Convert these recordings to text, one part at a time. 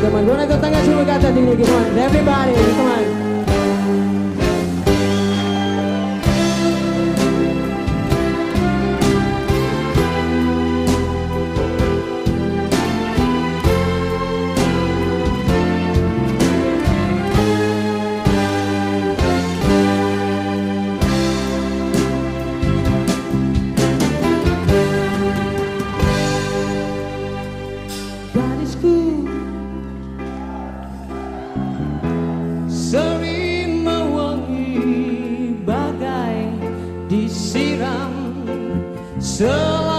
come on. Buona tangan semua kat atas sini, come on. Everybody, come on. siram. Selalu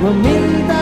我明白